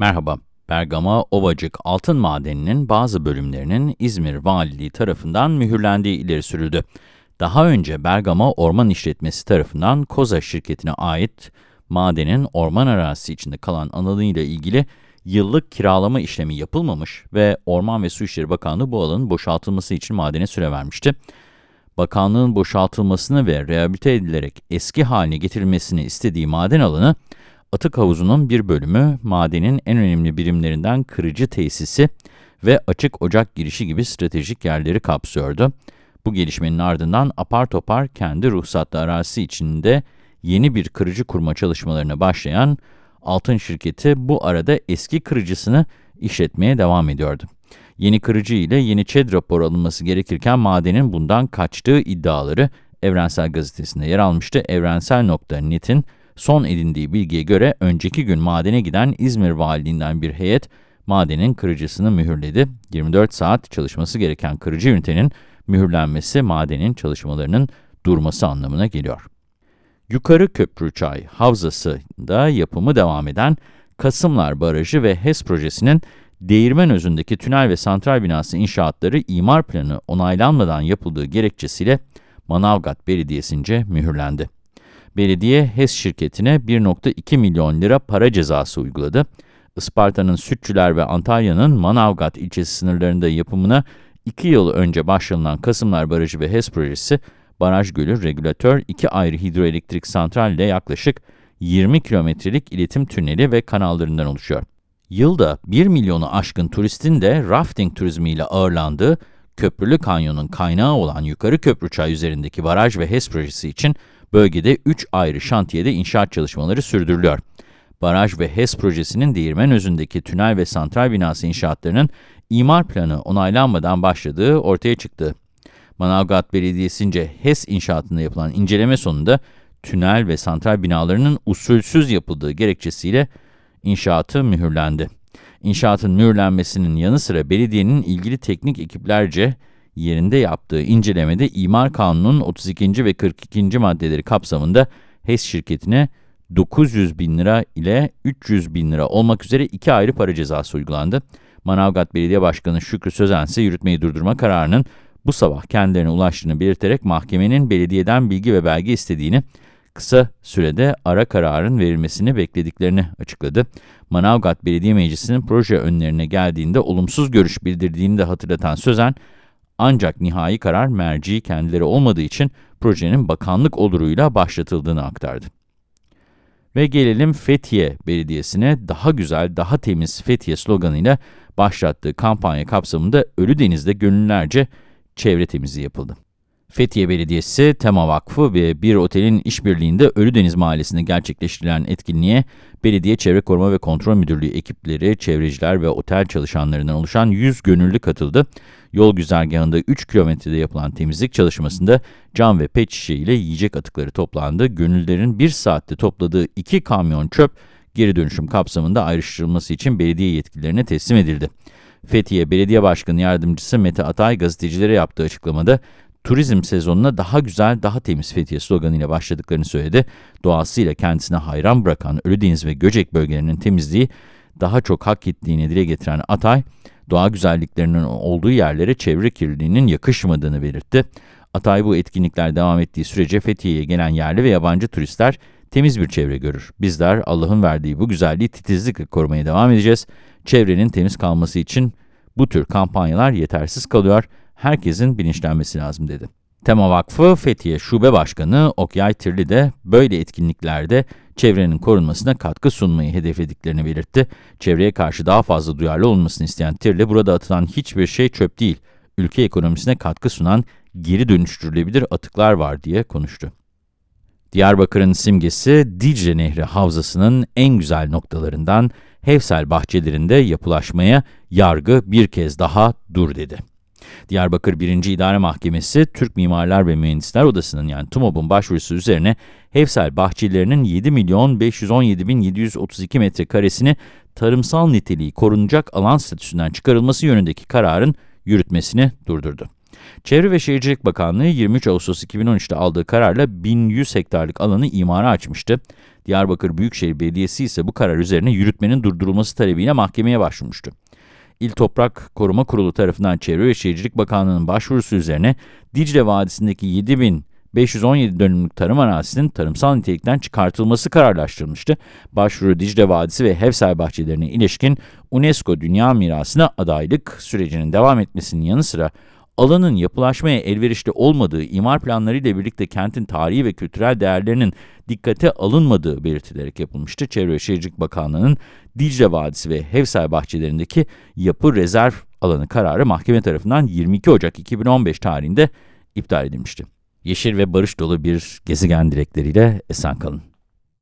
Merhaba, Bergama Ovacık Altın Madeni'nin bazı bölümlerinin İzmir Valiliği tarafından mühürlendiği ileri sürüldü. Daha önce Bergama Orman İşletmesi tarafından Koza şirketine ait madenin orman arazisi içinde kalan alanıyla ilgili yıllık kiralama işlemi yapılmamış ve Orman ve Su İşleri Bakanlığı bu alanın boşaltılması için madene süre vermişti. Bakanlığın boşaltılmasını ve rehabilite edilerek eski haline getirilmesini istediği maden alanı, atık havuzunun bir bölümü, madenin en önemli birimlerinden kırıcı tesisi ve açık ocak girişi gibi stratejik yerleri kapsıyordu. Bu gelişmenin ardından apar topar kendi ruhsatlı arazisi içinde yeni bir kırıcı kurma çalışmalarına başlayan Altın şirketi bu arada eski kırıcısını işletmeye devam ediyordu. Yeni kırıcı ile yeni ÇED raporu alınması gerekirken madenin bundan kaçtığı iddiaları Evrensel Gazetesi'nde yer almıştı. Evrensel.net'in son edindiği bilgiye göre önceki gün madene giden İzmir Valiliğinden bir heyet madenin kırıcısını mühürledi. 24 saat çalışması gereken kırıcı ünitenin mühürlenmesi madenin çalışmalarının durması anlamına geliyor. Yukarı Köprüçay Havzası'nda yapımı devam eden Kasımlar Barajı ve HES projesinin değirmen özündeki tünel ve santral binası inşaatları imar planı onaylanmadan yapıldığı gerekçesiyle Manavgat Belediyesi'nce mühürlendi. Belediye HES şirketine 1.2 milyon lira para cezası uyguladı. Isparta'nın Sütçüler ve Antalya'nın Manavgat ilçesi sınırlarında yapımına 2 yıl önce başlanılan Kasımlar Barajı ve HES projesi, baraj gölü, regülatör, iki ayrı hidroelektrik santral ile yaklaşık 20 kilometrelik iletim tüneli ve kanallarından oluşuyor. Yılda 1 milyonu aşkın turistin de rafting turizmiyle ağırlandığı Köprülü Kanyon'un kaynağı olan Yukarı Köprüçay üzerindeki baraj ve HES projesi için bölgede 3 ayrı şantiyede inşaat çalışmaları sürdürülüyor. Baraj ve HES projesinin değirmen özündeki tünel ve santral binası inşaatlarının imar planı onaylanmadan başladığı ortaya çıktı. Manavgat Belediyesi'nce HES inşaatında yapılan inceleme sonunda tünel ve santral binalarının usulsüz yapıldığı gerekçesiyle inşaatı mühürlendi. İnşaatın mühürlenmesinin yanı sıra belediyenin ilgili teknik ekiplerce yerinde yaptığı incelemede İmar Kanunu'nun 32. ve 42. maddeleri kapsamında HES şirketine 900 bin lira ile 300 bin lira olmak üzere iki ayrı para cezası uygulandı. Manavgat Belediye Başkanı Şükrü Sözen ise yürütmeyi durdurma kararının bu sabah kendilerine ulaştığını belirterek mahkemenin belediyeden bilgi ve belge istediğini, kısa sürede ara kararın verilmesini beklediklerini açıkladı. Manavgat Belediye Meclisi'nin proje önlerine geldiğinde olumsuz görüş bildirdiğini de hatırlatan Sözen, ancak nihai karar merci kendileri olmadığı için projenin bakanlık oluruyla başlatıldığını aktardı. Ve gelelim Fethiye Belediyesi'ne daha güzel, daha temiz Fethiye sloganıyla başlattığı kampanya kapsamında Ölüdeniz'de gönüllerce çevre temizliği yapıldı. Fethiye Belediyesi, Tema Vakfı ve bir otelin işbirliğinde Ölüdeniz Mahallesi'nde gerçekleştirilen etkinliğe Belediye Çevre Koruma ve Kontrol Müdürlüğü ekipleri, çevreciler ve otel çalışanlarından oluşan 100 gönüllü katıldı. Yol güzergahında 3 kilometrede yapılan temizlik çalışmasında cam ve pet şişe ile yiyecek atıkları toplandı. Gönüllülerin 1 saatte topladığı 2 kamyon çöp geri dönüşüm kapsamında ayrıştırılması için belediye yetkililerine teslim edildi. Fethiye Belediye Başkanı Yardımcısı Mete Atay gazetecilere yaptığı açıklamada turizm sezonuna daha güzel, daha temiz Fethiye sloganıyla başladıklarını söyledi. Doğasıyla kendisine hayran bırakan Ölüdeniz ve Göcek bölgelerinin temizliği daha çok hak ettiğini dile getiren Atay, doğa güzelliklerinin olduğu yerlere çevre kirliliğinin yakışmadığını belirtti. Atay bu etkinlikler devam ettiği sürece Fethiye'ye gelen yerli ve yabancı turistler temiz bir çevre görür. Bizler Allah'ın verdiği bu güzelliği titizlikle korumaya devam edeceğiz. Çevrenin temiz kalması için bu tür kampanyalar yetersiz kalıyor. Herkesin bilinçlenmesi lazım dedi. Tema Vakfı Fethiye Şube Başkanı Okyay Tirli de böyle etkinliklerde çevrenin korunmasına katkı sunmayı hedeflediklerini belirtti. Çevreye karşı daha fazla duyarlı olmasını isteyen Tirli, burada atılan hiçbir şey çöp değil, ülke ekonomisine katkı sunan geri dönüştürülebilir atıklar var diye konuştu. Diyarbakır'ın simgesi Dicle Nehri Havzası'nın en güzel noktalarından Hevsel bahçelerinde yapılaşmaya yargı bir kez daha dur dedi. Diyarbakır 1. İdare Mahkemesi, Türk Mimarlar ve Mühendisler Odası'nın yani TUMOB'un başvurusu üzerine Hevsel bahçelerinin 7 milyon 517 bin 732 metrekaresini tarımsal niteliği korunacak alan statüsünden çıkarılması yönündeki kararın yürütmesini durdurdu. Çevre ve Şehircilik Bakanlığı 23 Ağustos 2013'te aldığı kararla 1100 hektarlık alanı imara açmıştı. Diyarbakır Büyükşehir Belediyesi ise bu karar üzerine yürütmenin durdurulması talebiyle mahkemeye başvurmuştu. İl Toprak Koruma Kurulu tarafından Çevre ve Şehircilik Bakanlığı'nın başvurusu üzerine Dicle Vadisi'ndeki 7517 dönümlük tarım arazisinin tarımsal nitelikten çıkartılması kararlaştırılmıştı. Başvuru Dicle Vadisi ve Hevsel bahçelerine ilişkin UNESCO Dünya Mirası'na adaylık sürecinin devam etmesinin yanı sıra alanın yapılaşmaya elverişli olmadığı, imar planlarıyla birlikte kentin tarihi ve kültürel değerlerinin dikkate alınmadığı belirtilerek yapılmıştı. Çevre ve Şehircilik Bakanlığı'nın Dicle Vadisi ve Hevsel bahçelerindeki yapı rezerv alanı kararı mahkeme tarafından 22 Ocak 2015 tarihinde iptal edilmişti. Yeşil ve barış dolu bir gezegen dilekleriyle esen kalın.